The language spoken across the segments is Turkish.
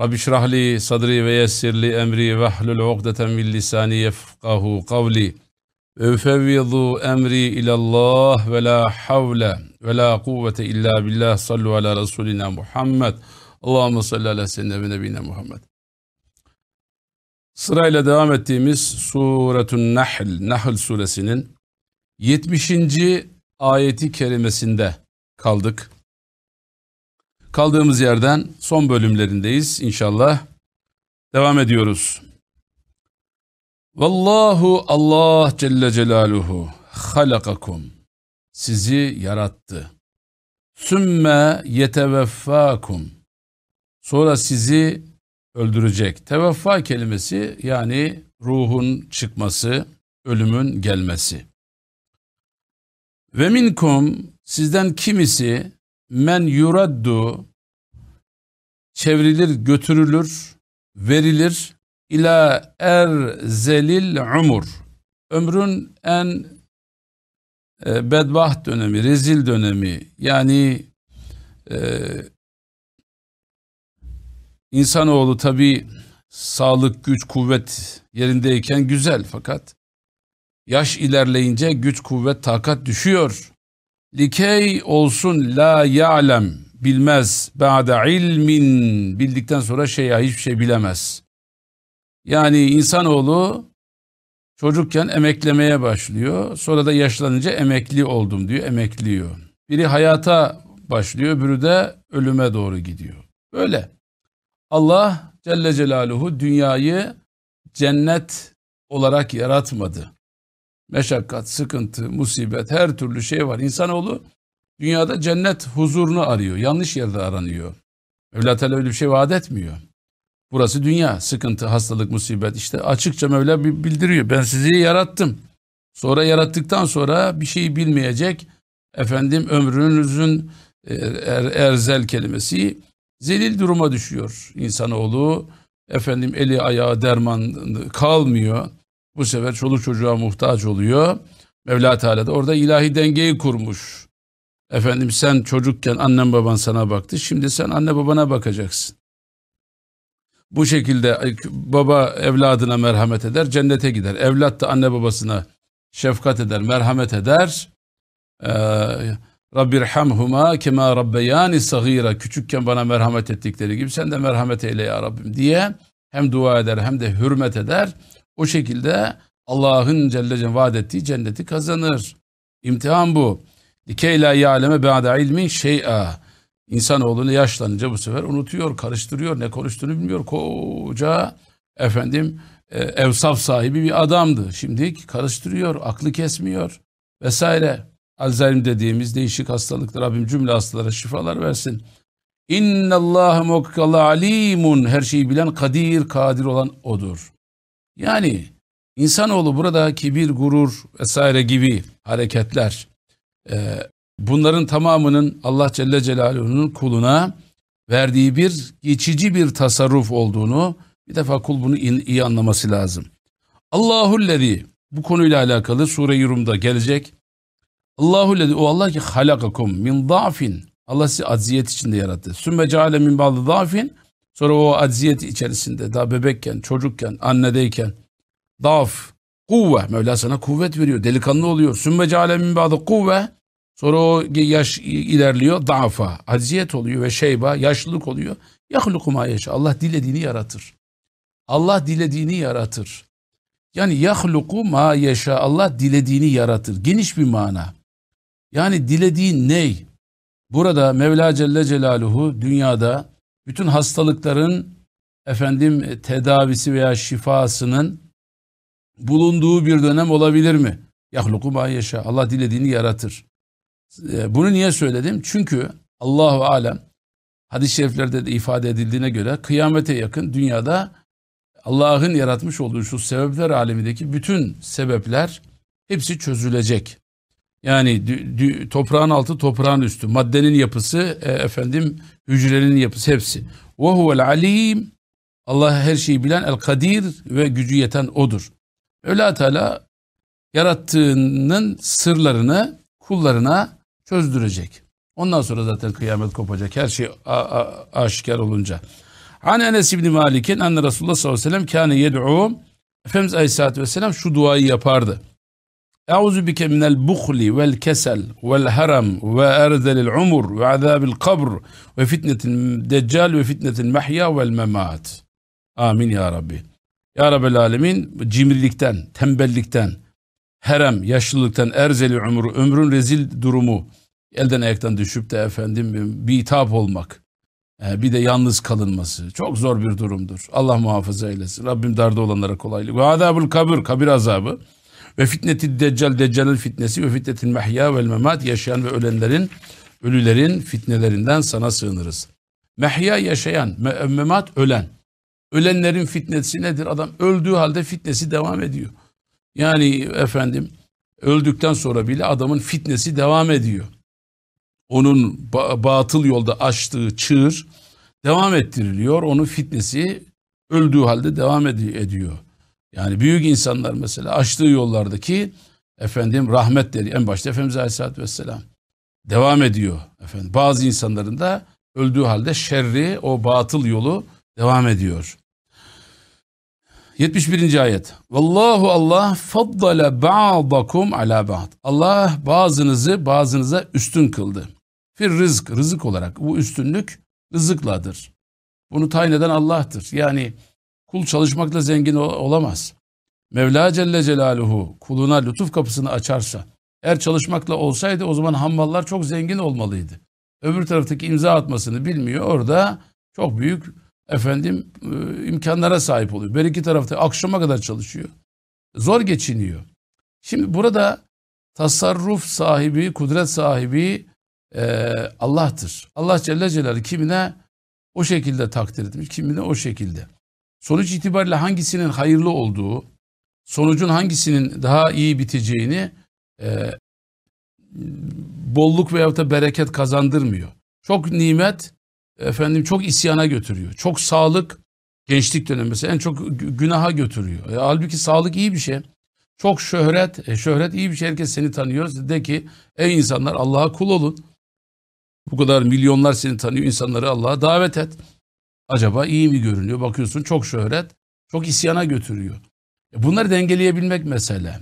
Rabbi şrahli sadri ve yessirli emri ve hlul ugdeten min lisani yefkahu kavli. Öfevvizu emri ilallah ve la havle ve la kuvvete illa billah sallu ala Resulina Muhammed. Allahümme salli ala seyyidina ve nebine Muhammed. Sırayla devam ettiğimiz Suretun Nahl, Nahl suresinin 70. ayeti kerimesinde kaldık. Kaldığımız yerden son bölümlerindeyiz inşallah. Devam ediyoruz. Vallahu Allah Celle Celaluhu halakakum sizi yarattı. Sümme yeteveffakum sonra sizi öldürecek. Teveffa kelimesi yani ruhun çıkması, ölümün gelmesi. Ve minkum sizden kimisi men yuraddu çevrilir, götürülür, verilir ila erzelil umur. Ömrün en e, bedbaht dönemi, rezil dönemi yani e, insanoğlu tabi sağlık, güç, kuvvet yerindeyken güzel fakat yaş ilerleyince güç, kuvvet, takat düşüyor. Likey olsun la ya'lem bilmez ba'de ilmin bildikten sonra şeya hiçbir şey bilemez. Yani insanoğlu çocukken emeklemeye başlıyor. Sonra da yaşlanınca emekli oldum diyor, emekliyor. Biri hayata başlıyor, öbürü de ölüme doğru gidiyor. Böyle. Allah Celle Celaluhu dünyayı cennet olarak yaratmadı. Meşakkat, sıkıntı, musibet, her türlü şey var. İnsanoğlu dünyada cennet huzurunu arıyor. Yanlış yerde aranıyor. Mevla Teala öyle bir şey vaat etmiyor. Burası dünya. Sıkıntı, hastalık, musibet. işte açıkça Mevla bildiriyor. Ben sizi yarattım. Sonra yarattıktan sonra bir şeyi bilmeyecek. Efendim ömrünüzün er, erzel kelimesi zelil duruma düşüyor insanoğlu. Efendim eli ayağı derman kalmıyor. Bu sefer çoluk çocuğa muhtaç oluyor. Mevla Teala da orada ilahi dengeyi kurmuş. Efendim sen çocukken annen baban sana baktı. Şimdi sen anne babana bakacaksın. Bu şekilde baba evladına merhamet eder, cennete gider. Evlat da anne babasına şefkat eder, merhamet eder. Ee, Rabbirhamhuma kema rabbeyani sagira. Küçükken bana merhamet ettikleri gibi sen de merhamet eyle ya Rabbim diye hem dua eder hem de hürmet eder. O şekilde Allah'ın Celle Celle vaat ettiği cenneti kazanır. İmtihan bu. Likey la ya'leme ba'de ilmin şey'a. İnsanoğlunu yaşlanınca bu sefer unutuyor, karıştırıyor, ne konuştuğunu bilmiyor. Koca efendim e, evsaf sahibi bir adamdı. Şimdi karıştırıyor, aklı kesmiyor vesaire. Alzheimer dediğimiz değişik hastalıktır. Rabbim cümle hastalara şifalar versin. İnna Allah mukkalla alimun her şeyi bilen kadir, kadir olan odur. Yani insanoğlu burada kibir, gurur vesaire gibi hareketler e, bunların tamamının Allah Celle Celaluhu'nun kuluna verdiği bir geçici bir tasarruf olduğunu bir defa kul bunu iyi anlaması lazım. Allahullezi bu konuyla alakalı sure-i Rum'da gelecek. Allahullezi o Allah ki halakakum min da'fin Allah sizi acziyet içinde yarattı. Sümme ceale min bazı da'fin sonra o acziyet içerisinde daha bebekken, çocukken, annedeyken daf, kuvve Mevla sana kuvvet veriyor. Delikanlı oluyor. Sümme ceale min bazı kuvve Sonra o yaş ilerliyor, da'fa, acziyet oluyor ve şeyba, yaşlılık oluyor. Yahluku ma. Allah dilediğini yaratır. Allah dilediğini yaratır. Yani yahluku ma yaşa. Allah dilediğini yaratır. Geniş bir mana. Yani dilediğin ney? Burada Mevla Celle Celaluhu dünyada bütün hastalıkların efendim tedavisi veya şifasının bulunduğu bir dönem olabilir mi? Yahluku ma yaşa. Allah dilediğini yaratır. Ee, bunu niye söyledim? Çünkü Allahu alem hadis-i şeriflerde de ifade edildiğine göre kıyamete yakın dünyada Allah'ın yaratmış olduğu şu sebepler alemindeki bütün sebepler hepsi çözülecek. Yani dü- dü- toprağın altı toprağın üstü. Maddenin yapısı e, efendim hücrenin yapısı hepsi. Ve huvel alim Allah her şeyi bilen el kadir ve gücü yeten odur. Mevla Teala yarattığının sırlarını kullarına çözdürecek. Ondan sonra zaten kıyamet kopacak. Her şey aşikar olunca. Hani Enes İbni Malik'in anne Resulullah sallallahu aleyhi ve sellem kâne yed'u Efendimiz Aleyhisselatü Vesselam şu duayı yapardı. Euzu bike minel buhli vel kesel vel haram ve erzelil umur ve azabil kabr ve fitnetil deccal ve fitnetil mahya vel memat. Amin ya Rabbi. Ya Rabbel Alemin cimrilikten, tembellikten, herem, yaşlılıktan, erzeli umru, ömrün rezil durumu, elden ayaktan düşüp de efendim bitap olmak, e, bir de yalnız kalınması çok zor bir durumdur. Allah muhafaza eylesin. Rabbim darda olanlara kolaylık. Ve azabul kabir, kabir azabı. Ve fitneti deccal, deccalin fitnesi ve fitnetin mehya vel memat, yaşayan ve ölenlerin, ölülerin fitnelerinden sana sığınırız. Mehya yaşayan, me- memat ölen. Ölenlerin fitnesi nedir? Adam öldüğü halde fitnesi devam ediyor. Yani efendim öldükten sonra bile adamın fitnesi devam ediyor. Onun ba- batıl yolda açtığı çığır devam ettiriliyor. Onun fitnesi öldüğü halde devam ed- ediyor. Yani büyük insanlar mesela açtığı yollardaki efendim rahmetleri en başta Efendimiz Aleyhisselatü Vesselam devam ediyor. Efendim, bazı insanların da öldüğü halde şerri o batıl yolu devam ediyor. 71. ayet. Vallahu Allah faddala ba'dakum ala ba'd. Allah bazınızı bazınıza üstün kıldı. Fir rızk, rızık olarak. Bu üstünlük rızıkladır. Bunu tayin eden Allah'tır. Yani kul çalışmakla zengin ol- olamaz. Mevla Celle Celaluhu kuluna lütuf kapısını açarsa, eğer çalışmakla olsaydı o zaman hammallar çok zengin olmalıydı. Öbür taraftaki imza atmasını bilmiyor. Orada çok büyük efendim e, imkanlara sahip oluyor. Her iki tarafta akşama kadar çalışıyor. Zor geçiniyor. Şimdi burada tasarruf sahibi, kudret sahibi e, Allah'tır. Allah Celle Celaluhu kimine o şekilde takdir etmiş, kimine o şekilde. Sonuç itibariyle hangisinin hayırlı olduğu, sonucun hangisinin daha iyi biteceğini e, bolluk veyahut da bereket kazandırmıyor. Çok nimet efendim çok isyana götürüyor. Çok sağlık gençlik dönemi mesela en çok gü- günaha götürüyor. E, halbuki sağlık iyi bir şey. Çok şöhret, e, şöhret iyi bir şey. Herkes seni tanıyor. De ki ey insanlar Allah'a kul olun. Bu kadar milyonlar seni tanıyor. insanları Allah'a davet et. Acaba iyi mi görünüyor? Bakıyorsun çok şöhret, çok isyana götürüyor. E, Bunları dengeleyebilmek mesele.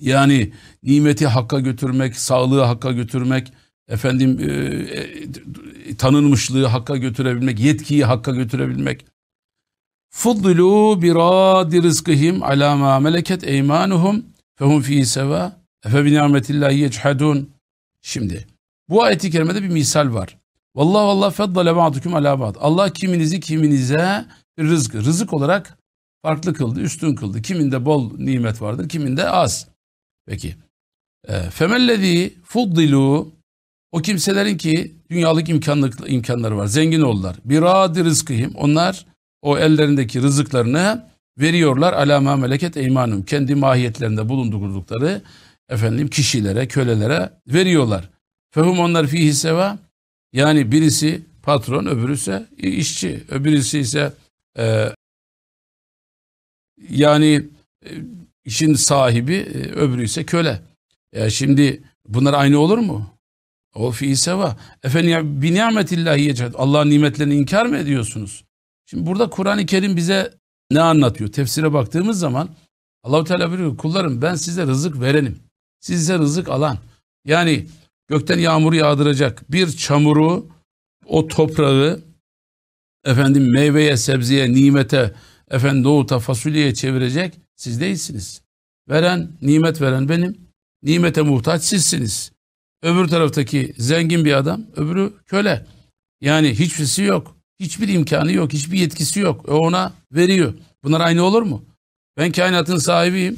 Yani nimeti hakka götürmek, sağlığı hakka götürmek, efendim e, e, tanınmışlığı hakka götürebilmek, yetkiyi hakka götürebilmek. Fuddilu bi radi rizkihim ala ma meleket eymanuhum fehum fi seva efe bi ni'metillahi yechadun. Şimdi bu ayeti kerimede bir misal var. Vallahi vallahi feddale ba'dukum ala ba'd. Allah kiminizi kiminize rızık, rızık olarak farklı kıldı, üstün kıldı. Kiminde bol nimet vardır, kiminde az. Peki. E, Femellezi fuddilu o kimselerin ki dünyalık imkanlık, imkanları var. Zengin oldular. Bir radi rızkihim. Onlar o ellerindeki rızıklarını veriyorlar. Alama meleket eymanum. Kendi mahiyetlerinde bulundukları efendim kişilere, kölelere veriyorlar. Fehum onlar fihi seva. Yani birisi patron, öbürü ise işçi. Öbürüsü ise e, yani e, işin sahibi, e, öbürü ise köle. Ya şimdi bunlar aynı olur mu? O fi seva. Efendim ya bi nimetillahi yecehad. Allah'ın nimetlerini inkar mı ediyorsunuz? Şimdi burada Kur'an-ı Kerim bize ne anlatıyor? Tefsire baktığımız zaman Allahu Teala buyuruyor kullarım ben size rızık verenim. Size rızık alan. Yani gökten yağmur yağdıracak bir çamuru o toprağı efendim meyveye, sebzeye, nimete, efendim doğuta, fasulyeye çevirecek siz değilsiniz. Veren, nimet veren benim. Nimete muhtaç sizsiniz. Öbür taraftaki zengin bir adam, öbürü köle. Yani hiçbirisi yok. Hiçbir imkanı yok, hiçbir yetkisi yok. O ona veriyor. Bunlar aynı olur mu? Ben kainatın sahibiyim.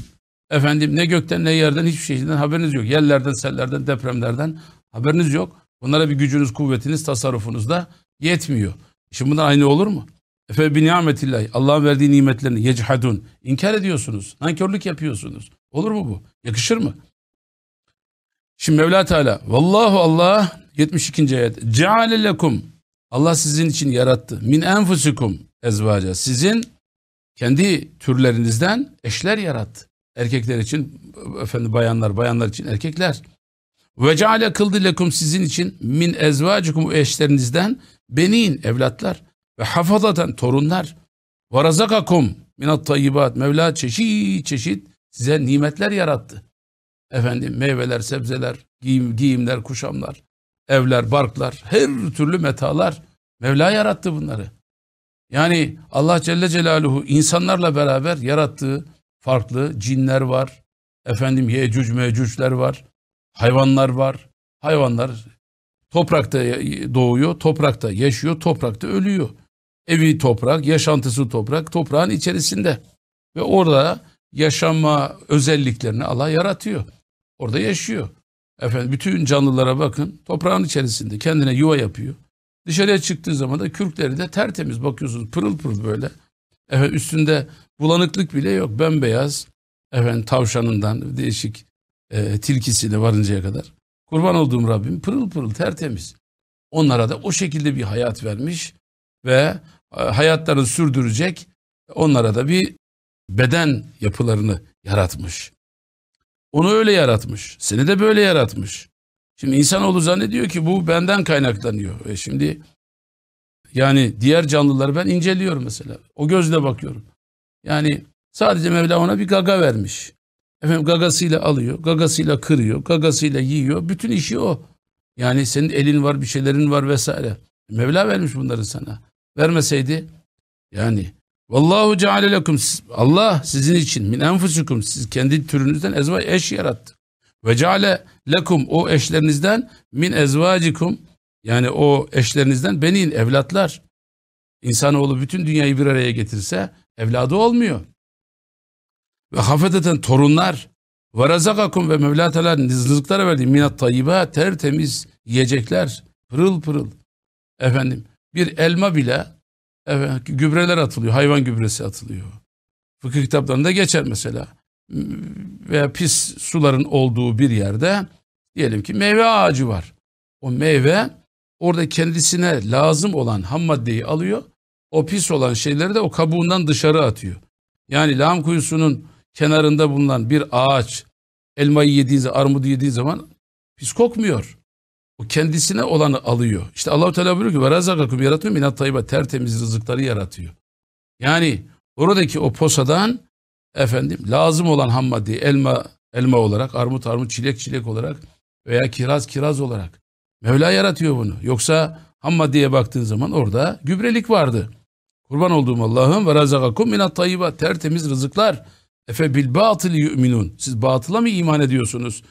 Efendim ne gökten ne yerden hiçbir şeyden haberiniz yok. Yerlerden, sellerden, depremlerden haberiniz yok. Bunlara bir gücünüz, kuvvetiniz, tasarrufunuz da yetmiyor. Şimdi bunlar aynı olur mu? Efe bi nimetillahi. Allah'ın verdiği nimetlerini yechadun. İnkar ediyorsunuz. Nankörlük yapıyorsunuz. Olur mu bu? Yakışır mı? Şimdi Mevla Teala Vallahu Allah 72. ayet Ceale lekum Allah sizin için yarattı. Min enfusikum ezvaca. Sizin kendi türlerinizden eşler yarattı. Erkekler için efendim bayanlar, bayanlar için erkekler. Ve ceale kıldı lekum sizin için min ezvacikum eşlerinizden benin evlatlar ve hafazaten torunlar. Ve razakakum minat tayyibat. Mevla çeşit çeşit size nimetler yarattı. Efendim meyveler, sebzeler, giyim, giyimler, kuşamlar, evler, barklar, her türlü metalar. Mevla yarattı bunları. Yani Allah Celle Celaluhu insanlarla beraber yarattığı farklı cinler var. Efendim yecüc mecücler var. Hayvanlar var. Hayvanlar toprakta doğuyor, toprakta yaşıyor, toprakta ölüyor. Evi toprak, yaşantısı toprak, toprağın içerisinde. Ve orada yaşama özelliklerini Allah yaratıyor. Orada yaşıyor. Efendim bütün canlılara bakın toprağın içerisinde kendine yuva yapıyor. Dışarıya çıktığı zaman da kürkleri de tertemiz bakıyorsunuz pırıl pırıl böyle. Efendim üstünde bulanıklık bile yok bembeyaz. Efendim tavşanından değişik e, tilkisine varıncaya kadar. Kurban olduğum Rabbim pırıl pırıl tertemiz. Onlara da o şekilde bir hayat vermiş ve e, hayatlarını sürdürecek onlara da bir beden yapılarını yaratmış. Onu öyle yaratmış. Seni de böyle yaratmış. Şimdi insanoğlu zannediyor ki bu benden kaynaklanıyor. E şimdi yani diğer canlıları ben inceliyorum mesela. O gözle bakıyorum. Yani sadece Mevla ona bir gaga vermiş. Efendim gagasıyla alıyor, gagasıyla kırıyor, gagasıyla yiyor. Bütün işi o. Yani senin elin var, bir şeylerin var vesaire. Mevla vermiş bunları sana. Vermeseydi yani Vallahu ceale Allah sizin için min enfusikum siz kendi türünüzden ezva eş yarattı. Ve ceale lekum o eşlerinizden min ezvacikum yani o eşlerinizden benin evlatlar. İnsanoğlu bütün dünyayı bir araya getirse evladı olmuyor. Ve hafedeten torunlar ve ve Mevla Teala rızıklara verdi minat tayyiba tertemiz yiyecekler pırıl pırıl. Efendim bir elma bile Evet, gübreler atılıyor, hayvan gübresi atılıyor. Fıkıh kitaplarında geçer mesela. Veya pis suların olduğu bir yerde diyelim ki meyve ağacı var. O meyve orada kendisine lazım olan ham maddeyi alıyor. O pis olan şeyleri de o kabuğundan dışarı atıyor. Yani lağım kuyusunun kenarında bulunan bir ağaç elmayı yediği zaman, armudu yediği zaman pis kokmuyor. O kendisine olanı alıyor. İşte Allahu Teala buyuruyor ki ve razakakum yaratıyor minat tayyiba tertemiz rızıkları yaratıyor. Yani oradaki o posadan efendim lazım olan ham maddeyi elma elma olarak, armut armut, çilek çilek olarak veya kiraz kiraz olarak Mevla yaratıyor bunu. Yoksa ham maddeye baktığın zaman orada gübrelik vardı. Kurban olduğum Allah'ım ve razakakum minat tayyiba tertemiz rızıklar. Efe bil batıl yu'minun. Siz batıla mı iman ediyorsunuz?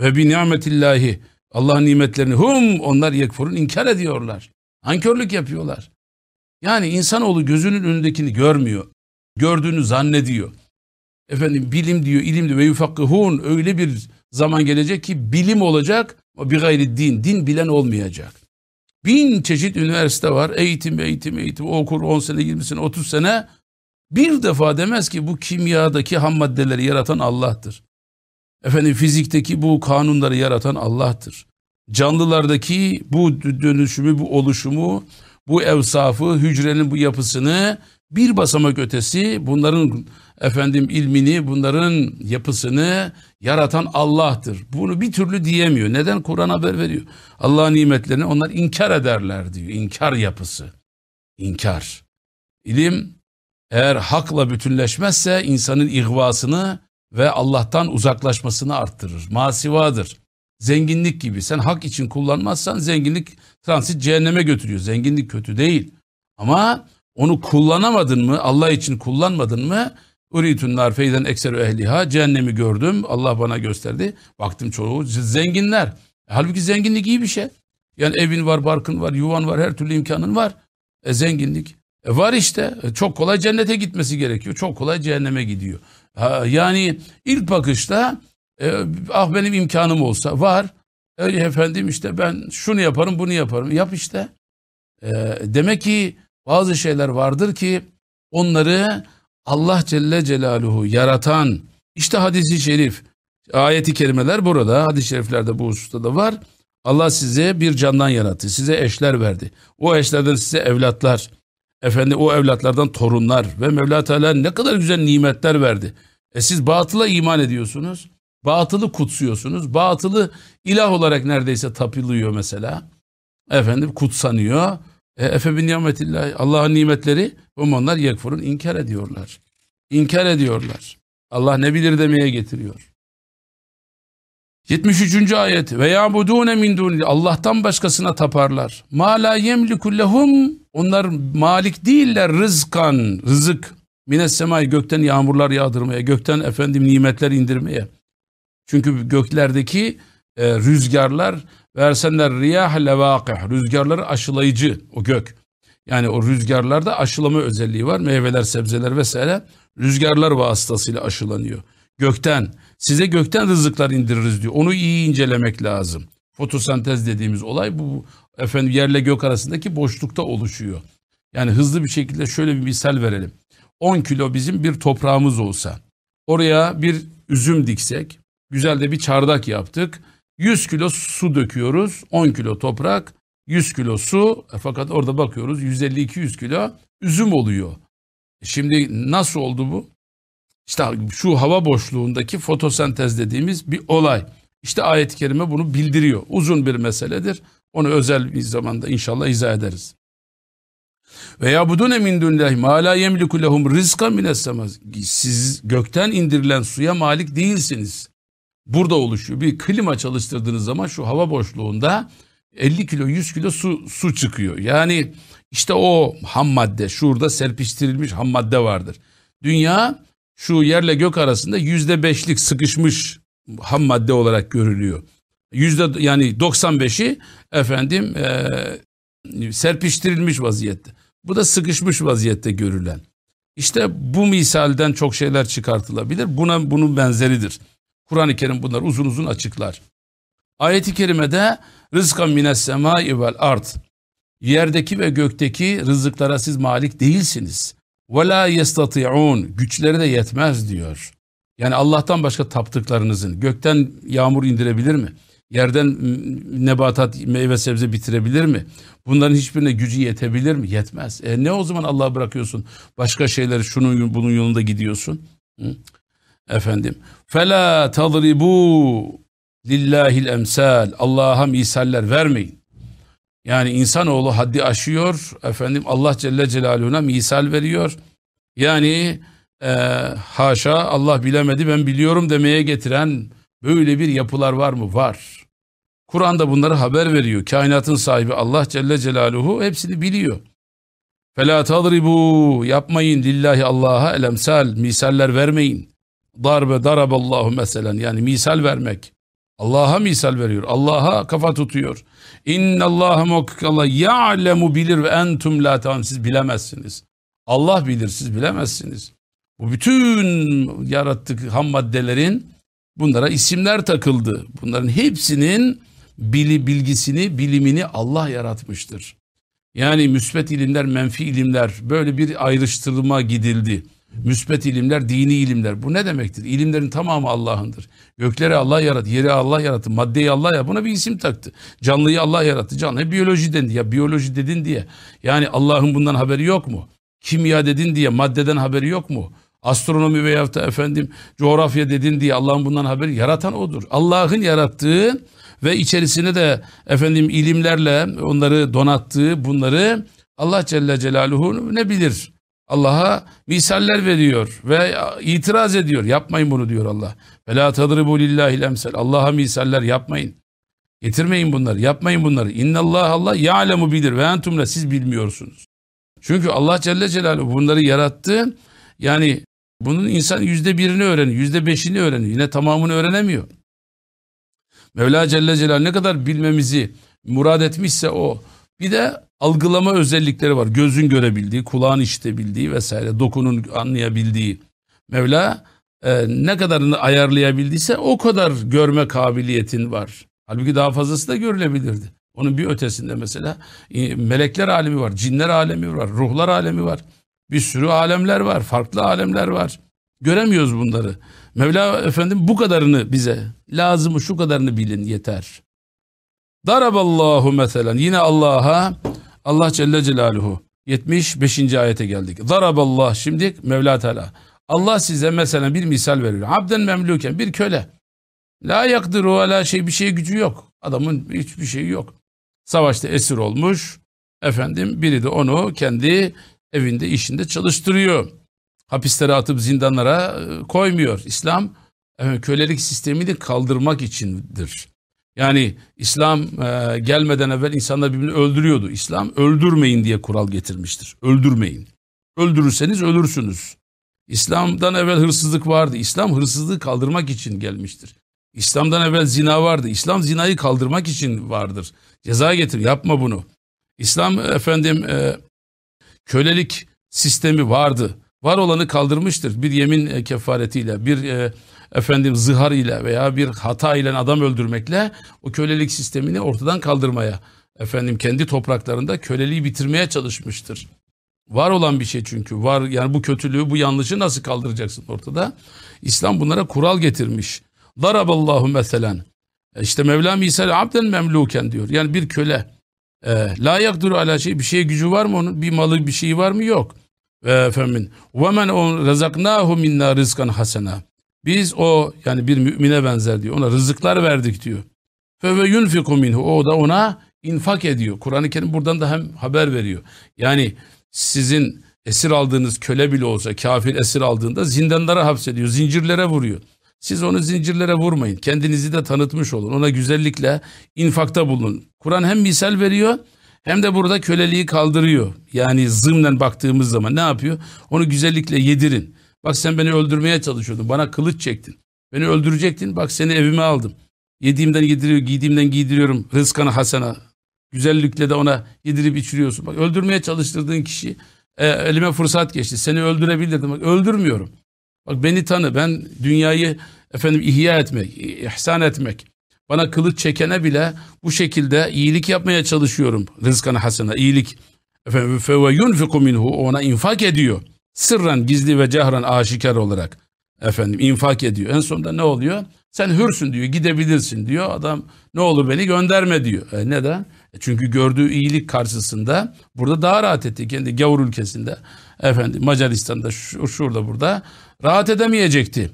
Ve bi nimetillahi Allah'ın nimetlerini hum onlar yekfurun inkar ediyorlar. Ankörlük yapıyorlar. Yani insanoğlu gözünün önündekini görmüyor. Gördüğünü zannediyor. Efendim bilim diyor, ilim diyor ve yufakkıhun öyle bir zaman gelecek ki bilim olacak ama bir gayri din. Din bilen olmayacak. Bin çeşit üniversite var. Eğitim, eğitim, eğitim. O okur 10 sene, 20 sene, 30 sene. Bir defa demez ki bu kimyadaki ham maddeleri yaratan Allah'tır. Efendim fizikteki bu kanunları yaratan Allah'tır. Canlılardaki bu dönüşümü, bu oluşumu, bu evsafı, hücrenin bu yapısını bir basamak ötesi bunların efendim ilmini, bunların yapısını yaratan Allah'tır. Bunu bir türlü diyemiyor. Neden? Kur'an haber veriyor. Allah'ın nimetlerini onlar inkar ederler diyor. İnkar yapısı. İnkar. İlim eğer hakla bütünleşmezse insanın ihvasını ve Allah'tan uzaklaşmasını arttırır. Masivadır. Zenginlik gibi. Sen hak için kullanmazsan zenginlik transit cehenneme götürüyor. Zenginlik kötü değil. Ama onu kullanamadın mı, Allah için kullanmadın mı? Uritun nar feyden ekseru ehliha. Cehennemi gördüm. Allah bana gösterdi. Baktım çoğu zenginler. Halbuki zenginlik iyi bir şey. Yani evin var, barkın var, yuvan var, her türlü imkanın var. E zenginlik. E var işte. E, çok kolay cennete gitmesi gerekiyor. Çok kolay cehenneme gidiyor. Ha, yani ilk bakışta e, ah benim imkanım olsa var. Öyle efendim işte ben şunu yaparım bunu yaparım. Yap işte. E, demek ki Bazı şeyler vardır ki onları Allah Celle Celaluhu yaratan işte hadisi şerif ayeti kerimeler burada hadis-i şeriflerde bu hususta da var. Allah size bir candan yarattı. Size eşler verdi. O eşlerden size evlatlar. Efendi o evlatlardan torunlar ve Mevla Teala ne kadar güzel nimetler verdi. E siz batıla iman ediyorsunuz. Batılı kutsuyorsunuz. Batılı ilah olarak neredeyse tapılıyor mesela. Efendim kutsanıyor. E, Efe bin nimetillah Allah'ın nimetleri onlar yekfurun inkar ediyorlar. İnkar ediyorlar. Allah ne bilir demeye getiriyor. 73. ayet ve ya'budune min duni Allah'tan başkasına taparlar. Ma la yemliku onlar malik değiller rızkan rızık mines semai gökten yağmurlar yağdırmaya gökten efendim nimetler indirmeye. Çünkü göklerdeki e, rüzgarlar versenler riyah levakih rüzgarları aşılayıcı o gök. Yani o rüzgarlarda aşılama özelliği var. Meyveler, sebzeler vesaire rüzgarlar vasıtasıyla aşılanıyor. Gökten size gökten rızıklar indiririz diyor. Onu iyi incelemek lazım. Fotosentez dediğimiz olay bu efendim yerle gök arasındaki boşlukta oluşuyor. Yani hızlı bir şekilde şöyle bir misal verelim. 10 kilo bizim bir toprağımız olsa oraya bir üzüm diksek güzel de bir çardak yaptık. 100 kilo su döküyoruz 10 kilo toprak 100 kilo su e, fakat orada bakıyoruz 150-200 kilo üzüm oluyor. E, şimdi nasıl oldu bu? İşte şu hava boşluğundaki fotosentez dediğimiz bir olay. İşte ayet-i kerime bunu bildiriyor. Uzun bir meseledir. Onu özel bir zamanda inşallah izah ederiz. Ve yabudune min dunillahi ma la yemliku lehum rizqan mines Siz gökten indirilen suya malik değilsiniz. Burada oluşuyor. Bir klima çalıştırdığınız zaman şu hava boşluğunda 50 kilo 100 kilo su, su çıkıyor. Yani işte o ham madde şurada serpiştirilmiş ham madde vardır. Dünya şu yerle gök arasında yüzde beşlik sıkışmış ham madde olarak görülüyor. Yüzde yani 95'i efendim e, serpiştirilmiş vaziyette. Bu da sıkışmış vaziyette görülen. İşte bu misalden çok şeyler çıkartılabilir. Buna bunun benzeridir. Kur'an-ı Kerim bunları uzun uzun açıklar. Ayet-i kerimede rızkan mines semai vel art. Yerdeki ve gökteki rızıklara siz malik değilsiniz. Ve la yestati'un. Güçleri de yetmez diyor. Yani Allah'tan başka taptıklarınızın gökten yağmur indirebilir mi? Yerden nebatat, meyve sebze bitirebilir mi? Bunların hiçbirine gücü yetebilir mi? Yetmez. E ne o zaman Allah'a bırakıyorsun? Başka şeyleri şunun bunun yolunda gidiyorsun. Hı? Efendim. Fela tadribu lillahil emsal. Allah'a misaller vermeyin. Yani insanoğlu haddi aşıyor. Efendim Allah Celle Celaluhu'na misal veriyor. Yani e, haşa Allah bilemedi ben biliyorum demeye getiren böyle bir yapılar var mı? Var. Kur'an'da bunları haber veriyor. Kainatın sahibi Allah Celle Celaluhu hepsini biliyor. Fela tadribu yapmayın lillahi Allah'a elemsal misaller vermeyin. Darbe daraballahu meselen yani misal vermek. Allah'a misal veriyor. Allah'a kafa tutuyor. İnna Allah muhakkak ya'lemu bilir ve entum la ta'lam siz bilemezsiniz. Allah bilir siz bilemezsiniz. Bu bütün yarattık ham maddelerin bunlara isimler takıldı. Bunların hepsinin bili, bilgisini, bilimini Allah yaratmıştır. Yani müsbet ilimler, menfi ilimler böyle bir ayrıştırma gidildi. Müsbet ilimler, dini ilimler. Bu ne demektir? İlimlerin tamamı Allah'ındır. Gökleri Allah yarattı, yeri Allah yarattı, maddeyi Allah yarattı. Buna bir isim taktı. Canlıyı Allah yarattı. Canlı biyoloji dendi. Ya biyoloji dedin diye. Yani Allah'ın bundan haberi yok mu? Kimya dedin diye maddeden haberi yok mu? Astronomi veya da efendim coğrafya dedin diye Allah'ın bundan haberi yaratan odur. Allah'ın yarattığı ve içerisine de efendim ilimlerle onları donattığı bunları Allah Celle Celaluhu ne bilir? Allah'a misaller veriyor ve itiraz ediyor. Yapmayın bunu diyor Allah. Ve la tadribu lillahi emsal. Allah'a misaller yapmayın. Getirmeyin bunları. Yapmayın bunları. İnnallah Allah ya'lemu bilir ve entumle siz bilmiyorsunuz. Çünkü Allah Celle Celaluhu bunları yarattı. Yani bunun insan yüzde birini öğreniyor, yüzde beşini öğreniyor. Yine tamamını öğrenemiyor. Mevla Celle Celaluhu ne kadar bilmemizi murad etmişse o. Bir de algılama özellikleri var. Gözün görebildiği, kulağın işitebildiği vesaire, dokunun anlayabildiği. Mevla e, ne kadarını ayarlayabildiyse o kadar görme kabiliyetin var. Halbuki daha fazlası da görülebilirdi. Onun bir ötesinde mesela e, melekler alemi var, cinler alemi var, ruhlar alemi var. Bir sürü alemler var, farklı alemler var. Göremiyoruz bunları. Mevla efendim bu kadarını bize lazımı şu kadarını bilin yeter. Daraballahu meselen yine Allah'a Allah Celle Celaluhu 75. ayete geldik. Daraballah şimdi Mevla Teala. Allah size mesela bir misal veriyor. Abden memluken bir köle. La yakdiru ala şey bir şeye gücü yok. Adamın hiçbir şeyi yok. Savaşta esir olmuş. Efendim biri de onu kendi evinde işinde çalıştırıyor. Hapislere atıp zindanlara e, koymuyor. İslam kölelik sistemini kaldırmak içindir. Yani İslam e, gelmeden evvel insanlar birbirini öldürüyordu. İslam öldürmeyin diye kural getirmiştir. Öldürmeyin. Öldürürseniz ölürsünüz. İslam'dan evvel hırsızlık vardı. İslam hırsızlığı kaldırmak için gelmiştir. İslam'dan evvel zina vardı. İslam zinayı kaldırmak için vardır. Ceza getir, yapma bunu. İslam efendim e, kölelik sistemi vardı. Var olanı kaldırmıştır. Bir yemin e, kefaretiyle, bir e, efendim zihar ile veya bir hata ile adam öldürmekle o kölelik sistemini ortadan kaldırmaya, efendim kendi topraklarında köleliği bitirmeye çalışmıştır. Var olan bir şey çünkü. Var yani bu kötülüğü, bu yanlışı nasıl kaldıracaksın ortada? İslam bunlara kural getirmiş. Daraballahu meselen. E işte Mevla misal abden memluken diyor. Yani bir köle. E, la yakduru ala şey bir şeye gücü var mı onun? Bir malı bir şeyi var mı? Yok. Efendim ve men on razaknahu minna rizkan hasena. Biz o yani bir mümine benzer diyor. Ona rızıklar verdik diyor. Fe ve yunfiku minhu. O da ona infak ediyor. Kur'an-ı Kerim buradan da hem haber veriyor. Yani sizin esir aldığınız köle bile olsa kafir esir aldığında zindanlara hapsediyor. Zincirlere vuruyor. Siz onu zincirlere vurmayın. Kendinizi de tanıtmış olun. Ona güzellikle infakta bulunun. Kur'an hem misal veriyor hem de burada köleliği kaldırıyor. Yani zımnen baktığımız zaman ne yapıyor? Onu güzellikle yedirin. Bak sen beni öldürmeye çalışıyordun. Bana kılıç çektin. Beni öldürecektin. Bak seni evime aldım. Yediğimden yediriyor, giydiğimden giydiriyorum. Rızkanı hasena. Güzellikle de ona yedirip içiriyorsun. Bak öldürmeye çalıştırdığın kişi e, elime fırsat geçti. Seni öldürebilirdim. Bak öldürmüyorum. Bak beni tanı. Ben dünyayı efendim ihya etmek, ihsan etmek. Bana kılıç çekene bile bu şekilde iyilik yapmaya çalışıyorum. Rızkanı hasena, iyilik. Efendim fe ve yunfiku minhu ona infak ediyor. Sırran, gizli ve cehran aşikar olarak efendim infak ediyor. En sonunda ne oluyor? Sen hürsün diyor, gidebilirsin diyor. Adam ne olur beni gönderme diyor. E neden? E çünkü gördüğü iyilik karşısında burada daha rahat etti. Kendi gavur ülkesinde, efendim Macaristan'da, şu, şurada burada rahat edemeyecekti.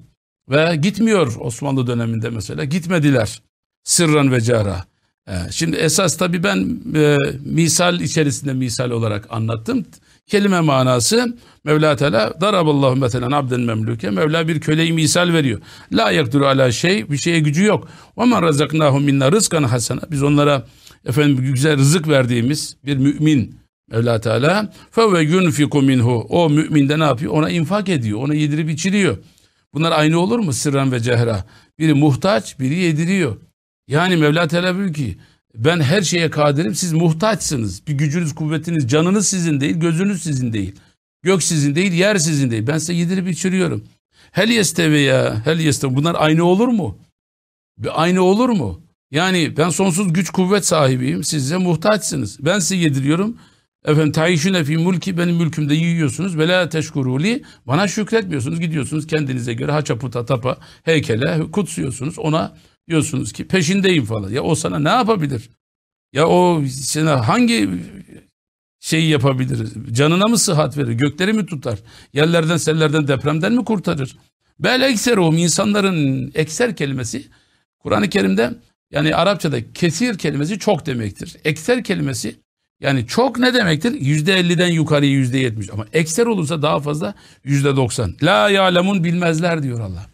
Ve gitmiyor Osmanlı döneminde mesela. Gitmediler. Sırran ve cara. E, şimdi esas tabii ben e, misal içerisinde misal olarak anlattım. Kelime manası Mevla Teala daraballahu meselen abden memluke Mevla bir köleyi misal veriyor. La yakduru ala şey bir şeye gücü yok. Ve men razaknahum minna rızkan hasena biz onlara efendim güzel rızık verdiğimiz bir mümin Mevla Teala fe ve yunfiku minhu o mümin de ne yapıyor? Ona infak ediyor. Ona yedirip içiriyor. Bunlar aynı olur mu? Sırran ve cehra. Biri muhtaç, biri yediriyor. Yani Mevla Teala diyor ki ben her şeye kadirim siz muhtaçsınız. Bir gücünüz, kuvvetiniz, canınız sizin değil, gözünüz sizin değil. Gök sizin değil, yer sizin değil. Ben size yedirip içiriyorum. Hel yestevi ya, hel yestevi. Bunlar aynı olur mu? Aynı olur mu? Yani ben sonsuz güç kuvvet sahibiyim. Siz muhtaçsınız. Ben size yediriyorum. Efendim tayişine fi mulki benim mülkümde yiyorsunuz. Ve la teşkuruli bana şükretmiyorsunuz. Gidiyorsunuz kendinize göre haçaputa tapa heykele kutsuyorsunuz. Ona diyorsunuz ki peşindeyim falan. Ya o sana ne yapabilir? Ya o sana hangi şeyi yapabilir? Canına mı sıhhat verir? Gökleri mi tutar? Yerlerden, sellerden, depremden mi kurtarır? Bel ekserum insanların ekser kelimesi Kur'an-ı Kerim'de yani Arapçada kesir kelimesi çok demektir. Ekser kelimesi yani çok ne demektir? Yüzde elliden yukarıya yüzde yetmiş. Ama ekser olursa daha fazla yüzde doksan. La ya'lemun bilmezler diyor Allah.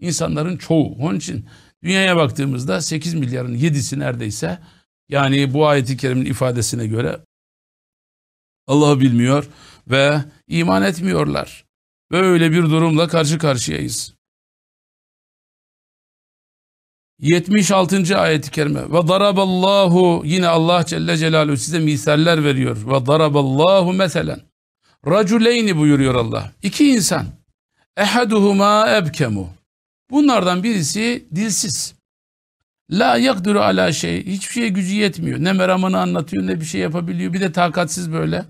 İnsanların çoğu. Onun için dünyaya baktığımızda 8 milyarın 7'si neredeyse yani bu ayeti kerimin ifadesine göre Allah'ı bilmiyor ve iman etmiyorlar. Böyle bir durumla karşı karşıyayız. 76. ayet-i kerime ve daraballahu yine Allah Celle Celaluhu size misaller veriyor ve daraballahu meselen raculeyni buyuruyor Allah iki insan ehaduhuma ebkemu bunlardan birisi dilsiz La yakduru ala şey. Hiçbir şeye gücü yetmiyor. Ne meramını anlatıyor ne bir şey yapabiliyor. Bir de takatsiz böyle.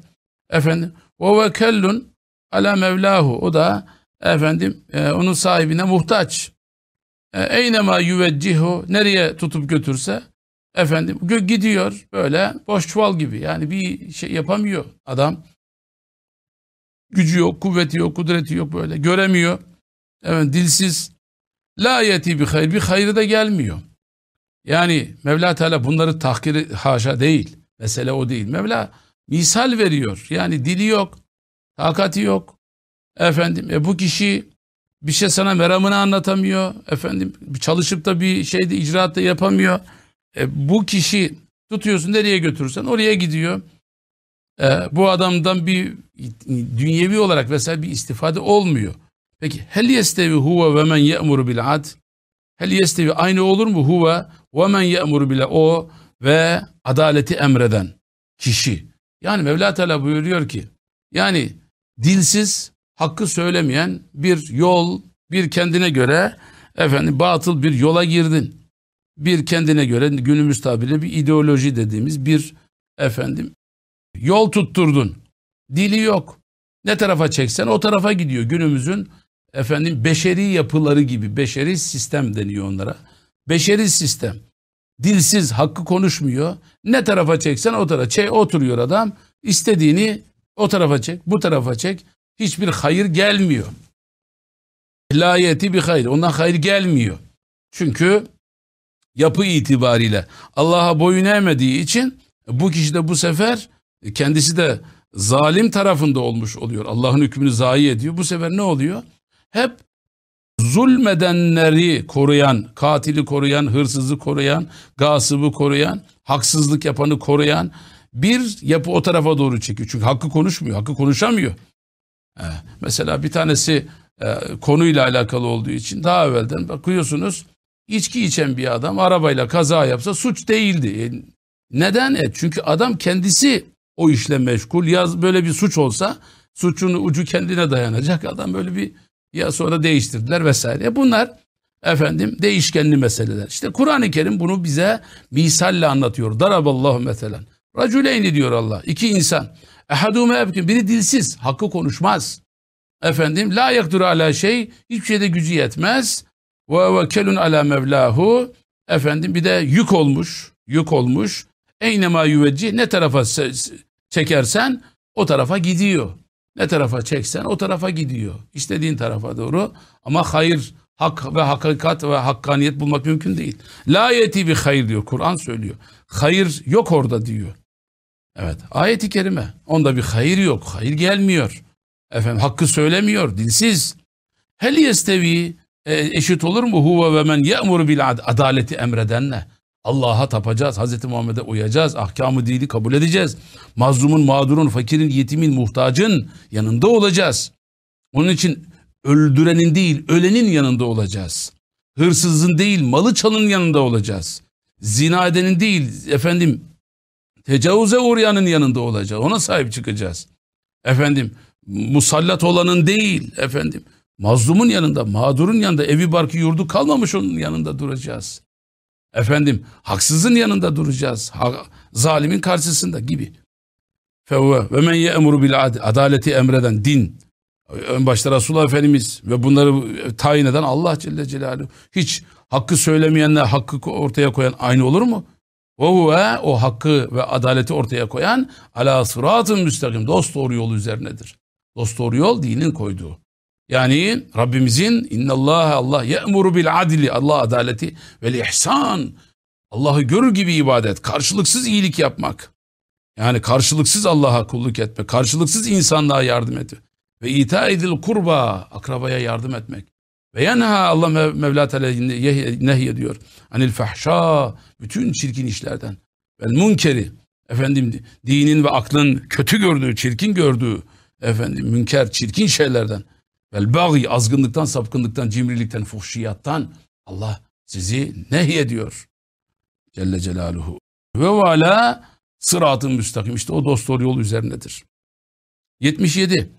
Efendim. O ve kellun ala mevlahu. O da efendim e, onun sahibine muhtaç. E, eynema yüveccihu. Nereye tutup götürse efendim gidiyor böyle boş çuval gibi. Yani bir şey yapamıyor adam. Gücü yok, kuvveti yok, kudreti yok böyle. Göremiyor. Evet dilsiz. La yeti bir hayır. Bir hayrı da gelmiyor. Yani Mevla Teala bunları tahkiri haşa değil. Mesele o değil. Mevla misal veriyor. Yani dili yok, takati yok. Efendim e bu kişi bir şey sana meramını anlatamıyor. Efendim çalışıp da bir şeyde icraatta yapamıyor. E, bu kişi tutuyorsun nereye götürürsen oraya gidiyor. E, bu adamdan bir dünyevi olarak vesaire bir istifade olmuyor. Peki hel yestevi huve ve men ye'muru bil ad? Hel yestevi aynı olur mu huve ve men ye'muru bile o ve adaleti emreden kişi. Yani Mevla Teala buyuruyor ki yani dilsiz hakkı söylemeyen bir yol bir kendine göre efendim batıl bir yola girdin. Bir kendine göre günümüz tabiriyle bir ideoloji dediğimiz bir efendim yol tutturdun. Dili yok. Ne tarafa çeksen o tarafa gidiyor. Günümüzün efendim beşeri yapıları gibi beşeri sistem deniyor onlara. Beşeri sistem. Dilsiz hakkı konuşmuyor. Ne tarafa çeksen o tarafa. Çek, oturuyor adam. İstediğini o tarafa çek, bu tarafa çek. Hiçbir hayır gelmiyor. Layeti bir hayır. Ondan hayır gelmiyor. Çünkü yapı itibariyle Allah'a boyun eğmediği için bu kişi de bu sefer kendisi de zalim tarafında olmuş oluyor. Allah'ın hükmünü zayi ediyor. Bu sefer ne oluyor? Hep zulmedenleri koruyan, katili koruyan, hırsızı koruyan, gasıbı koruyan, haksızlık yapanı koruyan bir yapı o tarafa doğru çekiyor. Çünkü hakkı konuşmuyor, hakkı konuşamıyor. Ee, mesela bir tanesi e, konuyla alakalı olduğu için daha evvelden bakıyorsunuz içki içen bir adam arabayla kaza yapsa suç değildi. E, neden? E, çünkü adam kendisi o işle meşgul. Ya böyle bir suç olsa suçun ucu kendine dayanacak. Adam böyle bir ya sonra değiştirdiler vesaire. Bunlar efendim değişkenli meseleler. İşte Kur'an-ı Kerim bunu bize misalle anlatıyor. Daraballahu meselen. Raculeyni diyor Allah. İki insan. Ehadume ebkin. Biri dilsiz. Hakkı konuşmaz. Efendim la yakdur ala şey. Hiçbir şeyde gücü yetmez. Ve vekelun ala mevlahu. Efendim bir de yük olmuş. Yük olmuş. Eynema yüvecci. Ne tarafa çekersen o tarafa gidiyor. Ne tarafa çeksen o tarafa gidiyor. İstediğin tarafa doğru. Ama hayır, hak ve hakikat ve hakkaniyet bulmak mümkün değil. La yeti bir hayır diyor. Kur'an söylüyor. Hayır yok orada diyor. Evet. Ayeti kerime. Onda bir hayır yok. Hayır gelmiyor. Efendim hakkı söylemiyor. Dilsiz. Hel yestevi e, eşit olur mu huve ve men ye'mur bil adaleti emredenle. Allah'a tapacağız. Hazreti Muhammed'e uyacağız. Ahkamı dini kabul edeceğiz. Mazlumun, mağdurun, fakirin, yetimin, muhtacın yanında olacağız. Onun için öldürenin değil, ölenin yanında olacağız. Hırsızın değil, malı çalın yanında olacağız. Zina edenin değil, efendim, tecavüze uğrayanın yanında olacağız. Ona sahip çıkacağız. Efendim, musallat olanın değil, efendim, mazlumun yanında, mağdurun yanında, evi barkı yurdu kalmamış onun yanında duracağız. Efendim haksızın yanında duracağız. Ha, zalimin karşısında gibi. Fevve ve men ye'muru bil adaleti emreden din. Ön başta Resulullah Efendimiz ve bunları tayin eden Allah Celle Celaluhu. Hiç hakkı söylemeyenle hakkı ortaya koyan aynı olur mu? Ve huve o hakkı ve adaleti ortaya koyan ala sıratın müstakim dost doğru yol üzerinedir. Dost doğru yol dinin koyduğu. Yani Rabbimizin innallaha Allah ye'muru bil adli Allah adaleti ve ihsan Allah'ı görür gibi ibadet, karşılıksız iyilik yapmak. Yani karşılıksız Allah'a kulluk etmek, karşılıksız insanlığa yardım etmek. Ve ita edil kurba, akrabaya yardım etmek. Ve yanha Allah Mev Mevla Teala nehy ediyor. Anil fahşa, bütün çirkin işlerden. Vel munkeri, efendim dinin ve aklın kötü gördüğü, çirkin gördüğü, efendim münker, çirkin şeylerden. Vel bagi azgınlıktan, sapkınlıktan, cimrilikten, fuhşiyattan Allah sizi nehyediyor. Celle Celaluhu. Ve vala sıratın müstakim. İşte o dost yol üzerindedir. 77.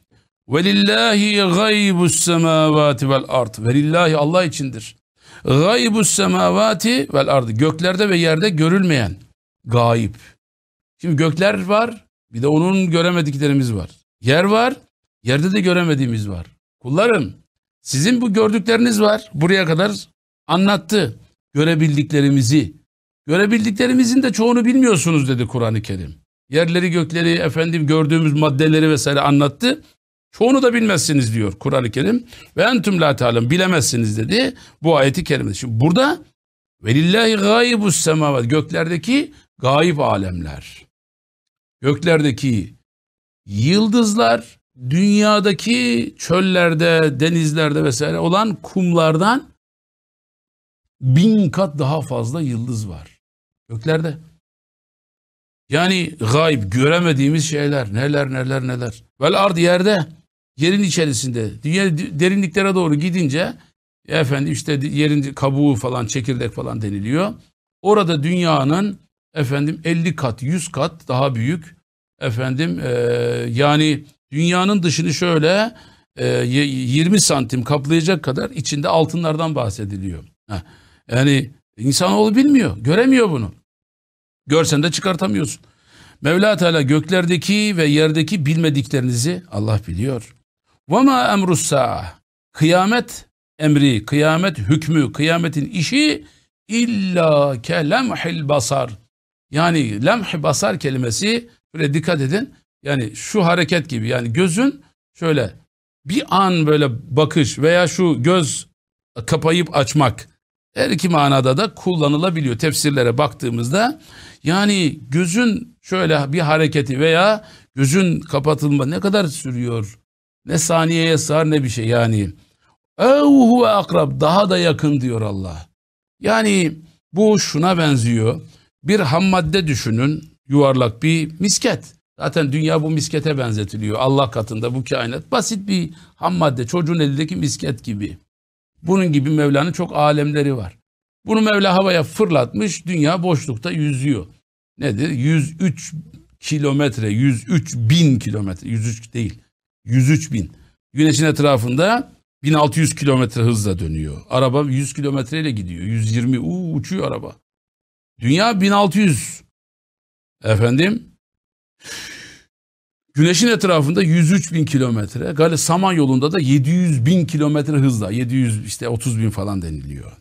Velillahi gaybus semavati vel ard. Velillahi Allah içindir. Gaybus semavati vel ardı. Göklerde ve yerde görülmeyen. Gayip. Şimdi gökler var. Bir de onun göremediklerimiz var. Yer var. Yerde de göremediğimiz var. Kullarım sizin bu gördükleriniz var. Buraya kadar anlattı. Görebildiklerimizi. Görebildiklerimizin de çoğunu bilmiyorsunuz dedi Kur'an-ı Kerim. Yerleri gökleri efendim gördüğümüz maddeleri vesaire anlattı. Çoğunu da bilmezsiniz diyor Kur'an-ı Kerim. Ve entüm la ta'lem bilemezsiniz dedi bu ayeti kerimede. Şimdi burada velillahi gaybus semavat göklerdeki gayip alemler. Göklerdeki yıldızlar dünyadaki çöllerde, denizlerde vesaire olan kumlardan bin kat daha fazla yıldız var. Göklerde. Yani gayb göremediğimiz şeyler neler neler neler. Vel ard yerde yerin içerisinde dünya derinliklere doğru gidince efendim işte yerin kabuğu falan çekirdek falan deniliyor. Orada dünyanın efendim 50 kat 100 kat daha büyük efendim e, yani dünyanın dışını şöyle e, 20 santim kaplayacak kadar içinde altınlardan bahsediliyor. Heh. Yani insanoğlu bilmiyor göremiyor bunu. Görsen de çıkartamıyorsun. Mevla Teala göklerdeki ve yerdeki bilmediklerinizi Allah biliyor. وَمَا اَمْرُ السَّاءَ Kıyamet emri, kıyamet hükmü, kıyametin işi illa ke lemhil basar. Yani lemh basar kelimesi böyle dikkat edin. Yani şu hareket gibi yani gözün şöyle bir an böyle bakış veya şu göz kapayıp açmak her iki manada da kullanılabiliyor. Tefsirlere baktığımızda yani gözün şöyle bir hareketi veya gözün kapatılma ne kadar sürüyor? Ne saniyeye sığar ne bir şey yani. Evhu ve akrab daha da yakın diyor Allah. Yani bu şuna benziyor. Bir ham madde düşünün yuvarlak bir misket. Zaten dünya bu miskete benzetiliyor. Allah katında bu kainat basit bir ham madde çocuğun elindeki misket gibi. Bunun gibi Mevla'nın çok alemleri var. Bunu Mevla havaya fırlatmış, dünya boşlukta yüzüyor. Nedir? 103 kilometre, 103 bin kilometre, 103 değil, 103 bin. Güneşin etrafında 1600 kilometre hızla dönüyor. Araba 100 kilometreyle gidiyor, 120, uu, uçuyor araba. Dünya 1600. Efendim? Güneşin etrafında 103 bin kilometre. Gale Saman yolunda da 700 bin kilometre hızla. 700 işte 30 bin falan deniliyor.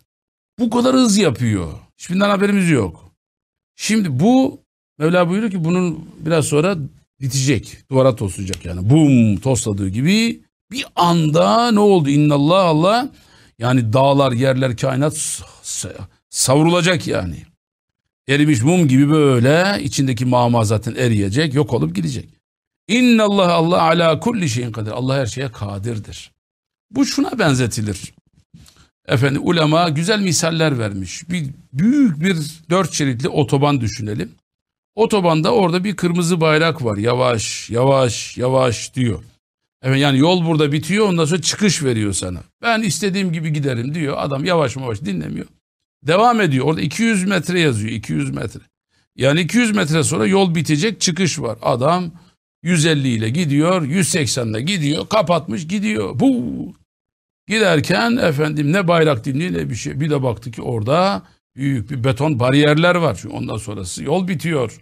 Bu kadar hız yapıyor. Hiçbirinden haberimiz yok. Şimdi bu Mevla buyuruyor ki bunun biraz sonra bitecek. Duvara toslayacak yani. Bum tosladığı gibi bir anda ne oldu? İnnallah Allah yani dağlar, yerler, kainat savrulacak yani. Erimiş mum gibi böyle içindeki mama zaten eriyecek, yok olup gidecek. İnnallah Allah ala kulli şeyin kadir. Allah her şeye kadirdir. Bu şuna benzetilir. Efendim ulema güzel misaller vermiş. Bir büyük bir dört şeritli otoban düşünelim. Otobanda orada bir kırmızı bayrak var. Yavaş, yavaş, yavaş diyor. Evet yani yol burada bitiyor ondan sonra çıkış veriyor sana. Ben istediğim gibi giderim diyor. Adam yavaş yavaş dinlemiyor. Devam ediyor. Orada 200 metre yazıyor. 200 metre. Yani 200 metre sonra yol bitecek çıkış var. Adam 150 ile gidiyor, 180 ile gidiyor, kapatmış gidiyor. Bu Giderken efendim ne bayrak dinliyor ne bir şey. Bir de baktı ki orada büyük bir beton bariyerler var. Çünkü ondan sonrası yol bitiyor.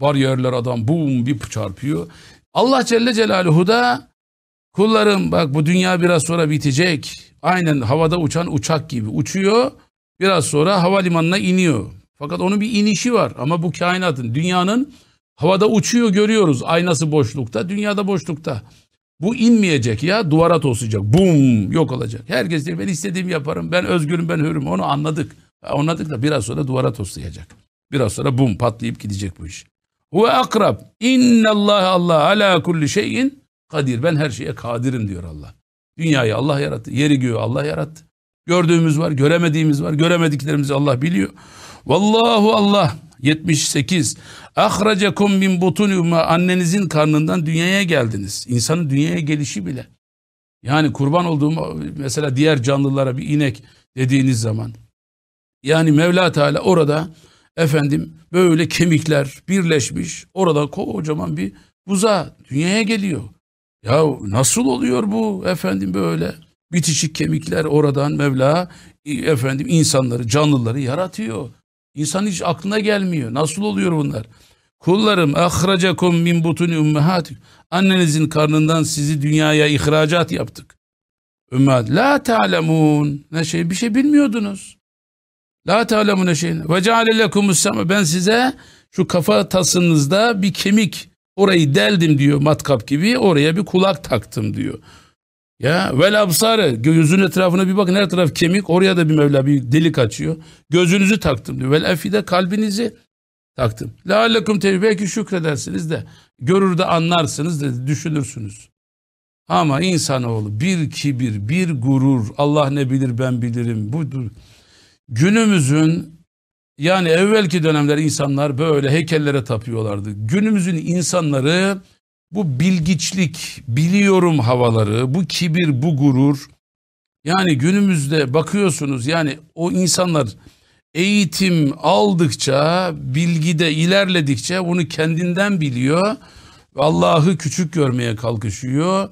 Bariyerler adam bum bir çarpıyor. Allah Celle Celaluhu da kullarım bak bu dünya biraz sonra bitecek. Aynen havada uçan uçak gibi uçuyor. Biraz sonra havalimanına iniyor. Fakat onun bir inişi var ama bu kainatın, dünyanın havada uçuyor görüyoruz. Aynası boşlukta, dünyada boşlukta. Bu inmeyecek ya duvara toslayacak. Bum yok olacak. Herkes diyor ben istediğimi yaparım. Ben özgürüm ben hürüm. Onu anladık. Anladık da biraz sonra duvara toslayacak. Biraz sonra bum patlayıp gidecek bu iş. Ve akrab. İnnallah Allah ala kulli şeyin kadir. Ben her şeye kadirim diyor Allah. Dünyayı Allah yarattı. Yeri göğü Allah yarattı. Gördüğümüz var, göremediğimiz var. Göremediklerimizi Allah biliyor. Vallahu Allah 78. Ahracakum min butun annenizin karnından dünyaya geldiniz. İnsanın dünyaya gelişi bile. Yani kurban olduğum mesela diğer canlılara bir inek dediğiniz zaman. Yani Mevla Teala orada efendim böyle kemikler birleşmiş. Orada kocaman bir buza dünyaya geliyor. Ya nasıl oluyor bu efendim böyle? Bitişik kemikler oradan Mevla e, efendim insanları, canlıları yaratıyor. İnsan hiç aklına gelmiyor. Nasıl oluyor bunlar? Kullarım ahracakum min butuni ummahatikum. Annenizin karnından sizi dünyaya ihracat yaptık. Ümmet la ta'lemun. Ne şey bir şey bilmiyordunuz. La ta'lemun ne şey. Ve ceale Ben size şu kafa tasınızda bir kemik orayı deldim diyor matkap gibi. Oraya bir kulak taktım diyor. Ya vel absarı gözün etrafına bir bakın her taraf kemik oraya da bir Mevla bir delik açıyor. Gözünüzü taktım diyor. Vel efide kalbinizi taktım. Leallekum tevbe belki şükredersiniz de görür de anlarsınız de düşünürsünüz. Ama insanoğlu bir kibir, bir gurur, Allah ne bilir ben bilirim budur. Günümüzün yani evvelki dönemler insanlar böyle heykellere tapıyorlardı. Günümüzün insanları bu bilgiçlik, biliyorum havaları, bu kibir, bu gurur. Yani günümüzde bakıyorsunuz yani o insanlar eğitim aldıkça, bilgide ilerledikçe bunu kendinden biliyor. Allah'ı küçük görmeye kalkışıyor.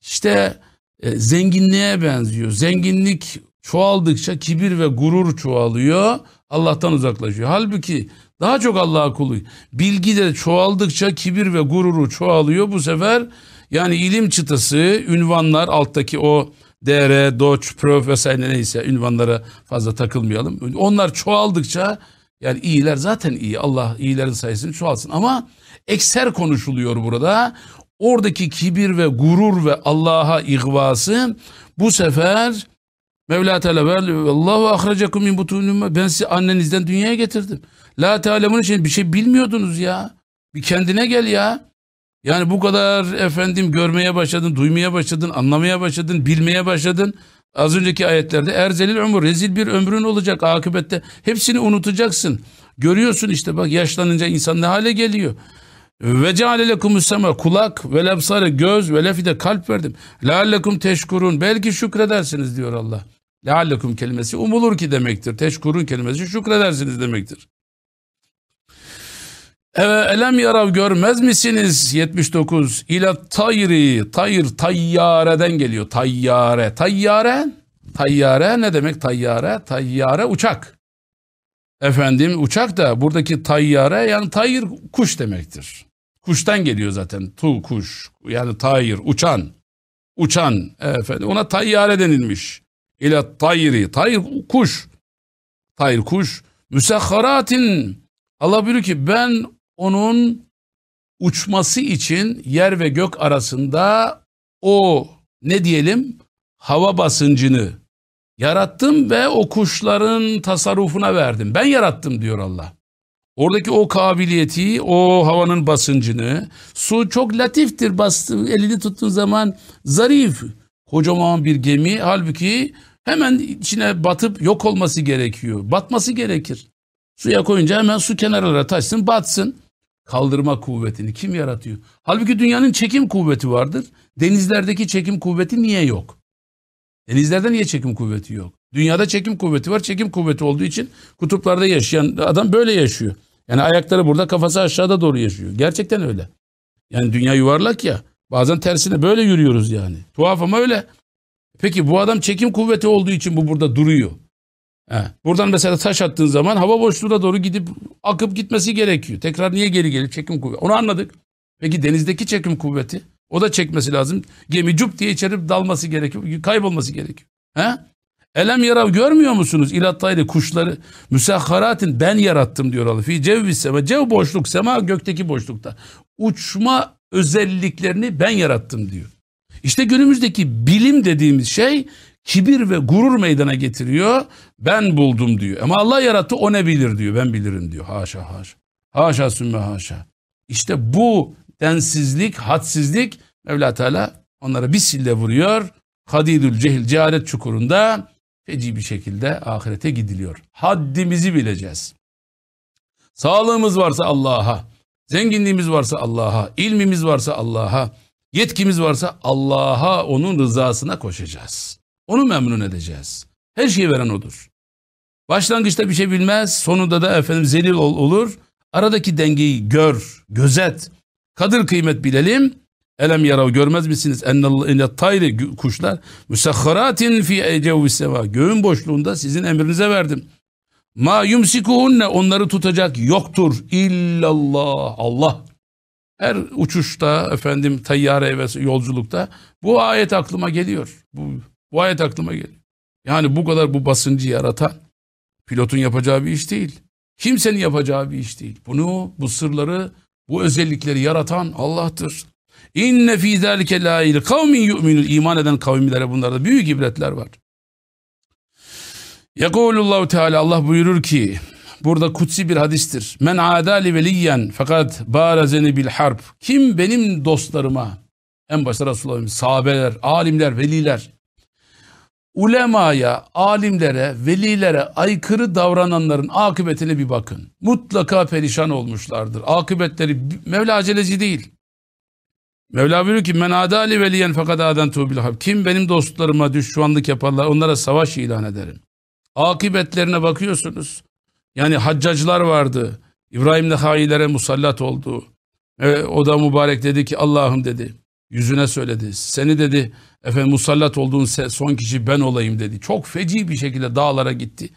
İşte e, zenginliğe benziyor. Zenginlik çoğaldıkça kibir ve gurur çoğalıyor. Allah'tan uzaklaşıyor. Halbuki daha çok Allah'a kulu. Bilgi de çoğaldıkça kibir ve gururu çoğalıyor. Bu sefer yani ilim çıtası, ünvanlar alttaki o DR, Doç, Prof vesaire neyse ünvanlara fazla takılmayalım. Onlar çoğaldıkça yani iyiler zaten iyi. Allah iyilerin sayısını çoğalsın. Ama ekser konuşuluyor burada. Oradaki kibir ve gurur ve Allah'a ihvası bu sefer Mevla Teala Allahu ahracakum min butunuma ben sizi annenizden dünyaya getirdim. La tealemun için bir şey bilmiyordunuz ya. Bir kendine gel ya. Yani bu kadar efendim görmeye başladın, duymaya başladın, anlamaya başladın, bilmeye başladın. Az önceki ayetlerde erzelil ömür, rezil bir ömrün olacak akıbette. Hepsini unutacaksın. Görüyorsun işte bak yaşlanınca insan ne hale geliyor. Ve cealelekum sema kulak ve lebsare göz ve lefide kalp verdim. Leallekum teşkurun belki şükredersiniz diyor Allah. Leallekum kelimesi umulur ki demektir. Teşkurun kelimesi şükredersiniz demektir. Elem yarav görmez misiniz? 79. İla tayri, tayr tayyareden geliyor. Tayyare, tayyare, tayyare ne demek tayyare? Tayyare uçak. Efendim uçak da buradaki tayyare yani tayır kuş demektir. Kuştan geliyor zaten. Tu kuş yani tayır uçan. Uçan efendim ona tayyare denilmiş. İla tayri, tayr kuş. Tayr kuş. Müsahharatin Allah buyuruyor ki ben onun uçması için yer ve gök arasında o ne diyelim hava basıncını yarattım ve o kuşların tasarrufuna verdim. Ben yarattım diyor Allah. Oradaki o kabiliyeti, o havanın basıncını, su çok latiftir bastı, elini tuttuğun zaman zarif, kocaman bir gemi halbuki hemen içine batıp yok olması gerekiyor, batması gerekir. Suya koyunca hemen su kenarlara taşsın, batsın kaldırma kuvvetini kim yaratıyor? Halbuki dünyanın çekim kuvveti vardır. Denizlerdeki çekim kuvveti niye yok? Denizlerde niye çekim kuvveti yok? Dünyada çekim kuvveti var. Çekim kuvveti olduğu için kutuplarda yaşayan adam böyle yaşıyor. Yani ayakları burada kafası aşağıda doğru yaşıyor. Gerçekten öyle. Yani dünya yuvarlak ya. Bazen tersine böyle yürüyoruz yani. Tuhaf ama öyle. Peki bu adam çekim kuvveti olduğu için bu burada duruyor. He. Buradan mesela taş attığın zaman hava boşluğuna doğru gidip akıp gitmesi gerekiyor. Tekrar niye geri gelir? Çekim kuvveti. Onu anladık. Peki denizdeki çekim kuvveti? O da çekmesi lazım. Gemi cup diye içeri dalması gerekiyor. Kaybolması gerekiyor. He? Elem yarav görmüyor musunuz? İlattaydı kuşları. Müsahharatin ben yarattım diyor Allah. Fi cevvi sema. Cev boşluk sema gökteki boşlukta. Uçma özelliklerini ben yarattım diyor. İşte günümüzdeki bilim dediğimiz şey kibir ve gurur meydana getiriyor. Ben buldum diyor. Ama Allah yarattı o ne bilir diyor. Ben bilirim diyor. Haşa haşa. Haşa sümme haşa. İşte bu densizlik, hadsizlik Mevla Teala onlara bir sille vuruyor. Hadidül cehil cehalet çukurunda feci bir şekilde ahirete gidiliyor. Haddimizi bileceğiz. Sağlığımız varsa Allah'a, zenginliğimiz varsa Allah'a, ilmimiz varsa Allah'a, yetkimiz varsa Allah'a onun rızasına koşacağız. Onu memnun edeceğiz. Her şeyi veren odur. Başlangıçta bir şey bilmez, sonunda da efendim zelil ol, olur. Aradaki dengeyi gör, gözet, kadır kıymet bilelim. Elem yarav görmez misiniz? Enne tayri kuşlar müsahharatin fi ecevvi seva. Göğün boşluğunda sizin emrinize verdim. Ma yumsikuhunne onları tutacak yoktur illallah. Allah. Her uçuşta efendim tayyare ve yolculukta bu ayet aklıma geliyor. Bu, bu ayet aklıma geliyor. Yani bu kadar bu basıncı yaratan pilotun yapacağı bir iş değil. Kimsenin yapacağı bir iş değil. Bunu, bu sırları, bu özellikleri yaratan Allah'tır. İnne fî zâlike lâil kavmin yu'minun. İman eden kavimlere bunlarda büyük ibretler var. Yekulullahu Teala Allah buyurur ki burada kutsi bir hadistir. Men adali veliyen fakat barazeni bil harp. Kim benim dostlarıma en başta Resulullah'ın sahabeler, alimler, veliler ulemaya, alimlere, velilere aykırı davrananların akıbetine bir bakın. Mutlaka perişan olmuşlardır. Akıbetleri Mevla aceleci değil. Mevla buyuruyor ki men adali veliyen fakat aden tuğbil Kim benim dostlarıma düşmanlık yaparlar onlara savaş ilan ederim. Akıbetlerine bakıyorsunuz. Yani haccacılar vardı. İbrahim Nehai'lere musallat oldu. E, o da mübarek dedi ki Allah'ım dedi. Yüzüne söyledi. Seni dedi efendim musallat olduğun son kişi ben olayım dedi. Çok feci bir şekilde dağlara gitti.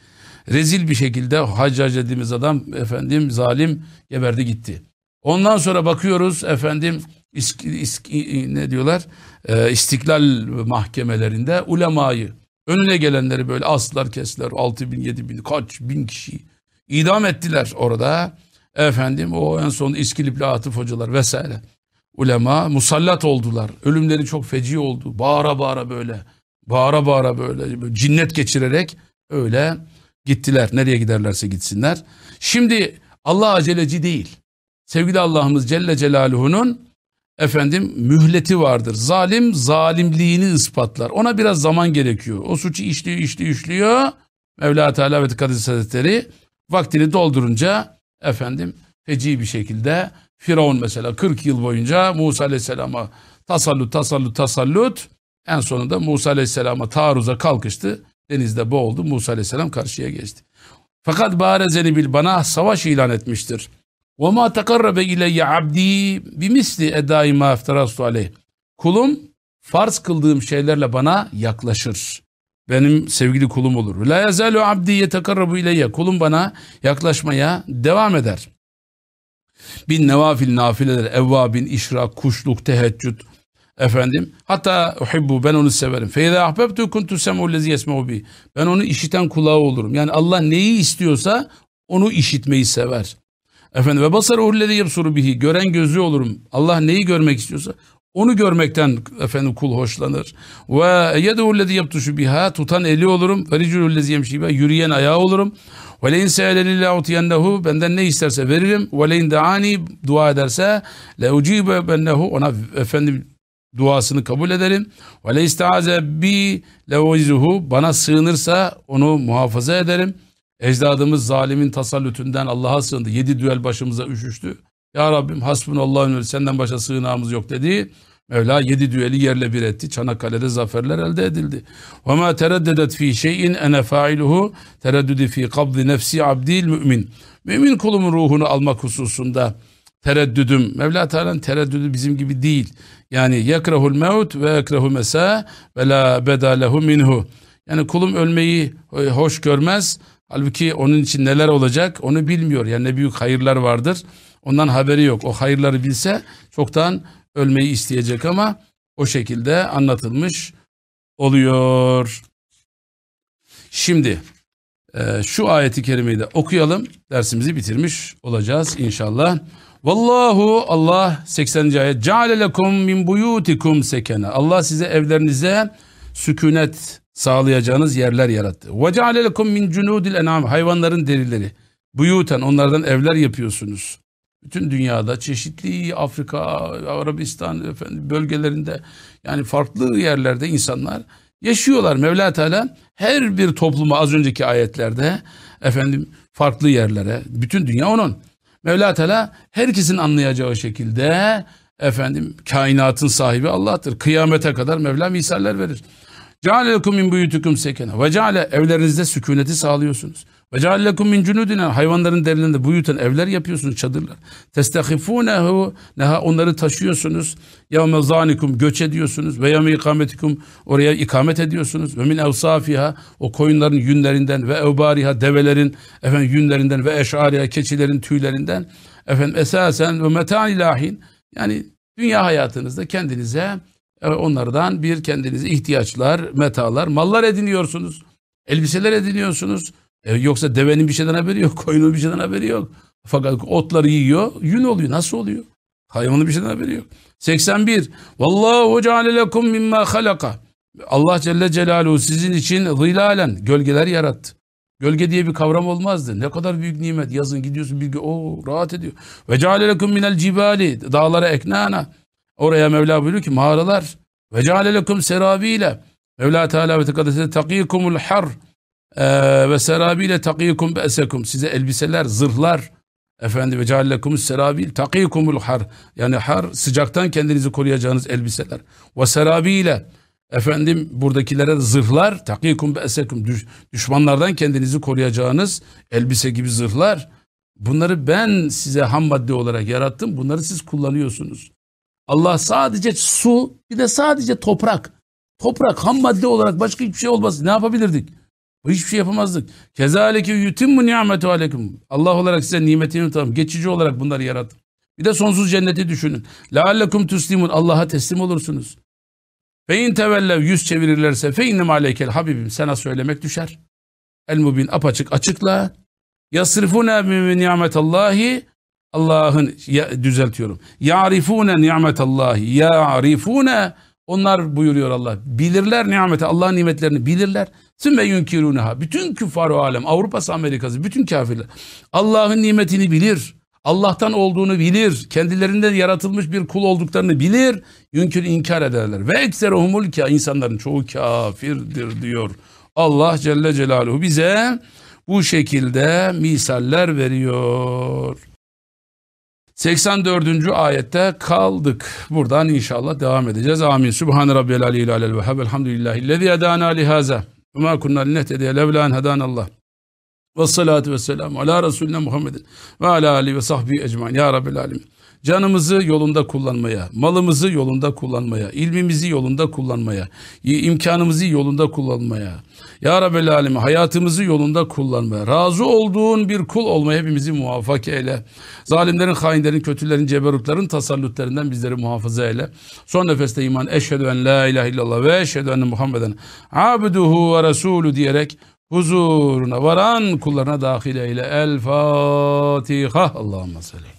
Rezil bir şekilde haccac dediğimiz adam efendim zalim geberdi gitti. Ondan sonra bakıyoruz efendim isk, isk, ne diyorlar e, istiklal mahkemelerinde ulemayı önüne gelenleri böyle aslar kestiler 6 bin 7 bin kaç bin kişi idam ettiler orada efendim o en son İskilipli Atıf hocalar vesaire ulema musallat oldular ölümleri çok feci oldu bağıra bağıra böyle bağıra bağıra böyle, cinnet geçirerek öyle gittiler nereye giderlerse gitsinler şimdi Allah aceleci değil sevgili Allah'ımız Celle Celaluhu'nun efendim mühleti vardır. Zalim zalimliğini ispatlar. Ona biraz zaman gerekiyor. O suçu işliyor, işliyor, işliyor. Mevla Teala ve Kadis Hazretleri vaktini doldurunca efendim feci bir şekilde Firavun mesela 40 yıl boyunca Musa Aleyhisselam'a tasallut tasallut tasallut en sonunda Musa Aleyhisselam'a taarruza kalkıştı. Denizde boğuldu. Musa Aleyhisselam karşıya geçti. Fakat barezeni bil bana savaş ilan etmiştir. Ve ma takarrabe ileyye abdi bimisli edai ma efterastu aleyh. Kulum farz kıldığım şeylerle bana yaklaşır. Benim sevgili kulum olur. La yazalu abdi yetekarrabu ileyye. Kulum bana yaklaşmaya devam eder. Bin nevafil nafileler, evvabin, işrak, kuşluk, teheccüd, efendim. Hatta uhibbu ben onu severim. Feyda ahbebtu kuntu sem'u lezi yesme'u bi. Ben onu işiten kulağı olurum. Yani Allah neyi istiyorsa onu işitmeyi sever. Efendim ve basaruhu lezi yebsuru bihi. Gören gözü olurum. Allah neyi görmek istiyorsa onu görmekten efendim kul hoşlanır. Ve yeduhu lezi yaptuşu biha. Tutan eli olurum. Ve riculuhu lezi yemşi Yürüyen ayağı olurum. Ve leyin se'eleni. Benden ne isterse veririm. Ve leyin de'ani dua ederse le'ucibe bennehu. Ona efendim duasını kabul ederim. Ve le istaaze bi. Bana sığınırsa onu muhafaza ederim. Ecdadımız zalimin tasallütünden Allah'a sığındı. Yedi düel başımıza üşüştü. Ya Rabbim hasbunallahu senden başa sığınağımız yok dedi. Mevla yedi düeli yerle bir etti. Çanakkale'de zaferler elde edildi. Ma tereddedet fi şeyin ene failuhu tereddüdü fi kabdi nefsi abdil mümin. Mümin kulumun ruhunu almak hususunda tereddüdüm. Mevla Teala'nın tereddüdü bizim gibi değil. Yani yekrahul mevt ve ekrehu mesa ve la bedalehu minhu. Yani kulum ölmeyi hoş görmez Halbuki onun için neler olacak onu bilmiyor. Yani ne büyük hayırlar vardır. Ondan haberi yok. O hayırları bilse çoktan ölmeyi isteyecek ama o şekilde anlatılmış oluyor. Şimdi e, şu ayeti kerimeyi de okuyalım. Dersimizi bitirmiş olacağız inşallah. Vallahu Allah 80. ayet Ceale lekum min buyutikum sekene. Allah size evlerinize sükunet sağlayacağınız yerler yarattı. Ve ceale lekum min cunudil en'am hayvanların derileri. Buyuten onlardan evler yapıyorsunuz. Bütün dünyada çeşitli Afrika, Arabistan efendim, bölgelerinde yani farklı yerlerde insanlar yaşıyorlar. Mevla Teala her bir topluma az önceki ayetlerde efendim farklı yerlere bütün dünya onun. Mevla Teala herkesin anlayacağı şekilde efendim kainatın sahibi Allah'tır. Kıyamete kadar Mevla misaller verir. Ceale lekum min buyutukum sekene. Ve ceale evlerinizde sükuneti sağlıyorsunuz. Ve ceallekum min cunudina hayvanların derilerinde buyutan evler yapıyorsunuz çadırlar. Testahifunehu neha onları taşıyorsunuz. Yevme zanikum göç ediyorsunuz ve yevme ikametikum oraya ikamet ediyorsunuz. Ve min evsafiha o koyunların yünlerinden ve evbariha develerin efendim yünlerinden ve eşariha keçilerin tüylerinden efendim esasen ve metan ilahin yani dünya hayatınızda kendinize e, onlardan bir kendinize ihtiyaçlar, metalar, mallar ediniyorsunuz. Elbiseler ediniyorsunuz. E, yoksa devenin bir şeyden haberi yok, koyunun bir şeyden haberi yok. Fakat otları yiyor, yün oluyor. Nasıl oluyor? Hayvanın bir şeyden haberi yok. 81. Vallahu ceale lekum mimma halaka. Allah Celle Celaluhu sizin için zilalen gölgeler yarattı. Gölge diye bir kavram olmazdı. Ne kadar büyük nimet. Yazın gidiyorsun bir o rahat ediyor. Ve ceale lekum minel cibali dağlara eknana. Oraya Mevla buyuruyor ki mağaralar. Ve ceale lekum serabiyle. Mevla Teala ve Tekadesi takikumul har ve serabiyle takikum be'sekum. Size elbiseler, zırhlar, efendi ve ceallekumus serabil takikumul har. Yani har sıcaktan kendinizi koruyacağınız elbiseler. Ve serabiyle efendim buradakilere zırhlar takikum be'sekum. Düş, düşmanlardan kendinizi koruyacağınız elbise gibi zırhlar. Bunları ben size ham madde olarak yarattım. Bunları siz kullanıyorsunuz. Allah sadece su bir de sadece toprak. Toprak ham madde olarak başka hiçbir şey olmaz. Ne yapabilirdik? Hiçbir şey yapamazdık. Kezalike yutimmu nimetu aleyküm. Allah olarak size nimetini tamam. Geçici olarak bunları yarattı. Bir de sonsuz cenneti düşünün. Leallekum tuslimun. Allah'a teslim olursunuz. Fe in tevellev yüz çevirirlerse fe innem aleykel habibim. Sana söylemek düşer. El mubin apaçık açıkla. Yasrifune min nimetallahi Allah'ın düzeltiyorum. Ya'rifune nimetallahi. Ya'rifune onlar buyuruyor Allah. Bilirler nimeti, Allah'ın nimetlerini bilirler. Sümme yunkirunaha. Bütün küffar alem, Avrupa'sı, Amerika'sı, bütün kafirler. Allah'ın nimetini bilir. Allah'tan olduğunu bilir. Kendilerinden yaratılmış bir kul olduklarını bilir. Yünkür inkar ederler. Ve ekseruhumul ka insanların çoğu kafirdir diyor. Allah Celle Celaluhu bize bu şekilde misaller veriyor. 84. ayette kaldık. Buradan inşallah devam edeceğiz. Amin. Subhan rabbiyal aliyyil alel vehhab. Elhamdülillahillezî hedâna lihâzâ. Ve mâ kunnâ linehtediye levlâ en hedânallah. Ve salatu ve selamu ala Resulüne Muhammedin ve ala Ali ve sahbihi ecmain. Ya Rabbil Alemin. Canımızı yolunda kullanmaya, malımızı yolunda kullanmaya, ilmimizi yolunda kullanmaya, imkanımızı yolunda kullanmaya, Ya Rabbel Alem hayatımızı yolunda kullanmaya, razı olduğun bir kul olmaya hepimizi muvaffak eyle. Zalimlerin, hainlerin, kötülerin, ceberutların tasallütlerinden bizleri muhafaza eyle. Son nefeste iman eşhedü en la ilahe illallah ve eşhedü enne Muhammeden abduhu ve resulü diyerek huzuruna varan kullarına dahil eyle. El Fatiha. Allahümme salli.